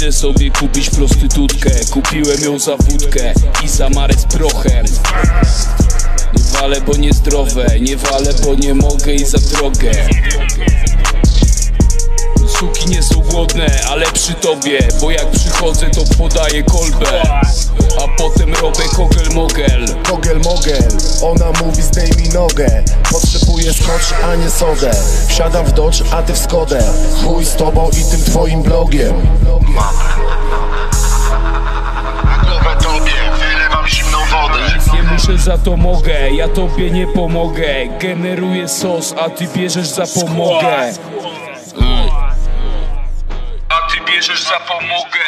Idę sobie kupić prostytutkę. Kupiłem ją za wódkę i za marek z prochem. Nie walę, bo niezdrowe Nie walę, bo nie mogę i za drogę. Suki nie są głodne, ale przy tobie Bo jak przychodzę to podaję kolbę robię kogel mogel. Kogel mogel, ona mówi zdejmij nogę. Potrzebuję skocz, a nie sodę Wsiadam w Dodge, a ty w Skodę. Chuj z tobą i tym twoim blogiem. Na głowę tobie. Wylewam zimną wodę. Nie muszę za to mogę, ja tobie nie pomogę. Generuję sos, a ty bierzesz za pomogę. A ty bierzesz za pomogę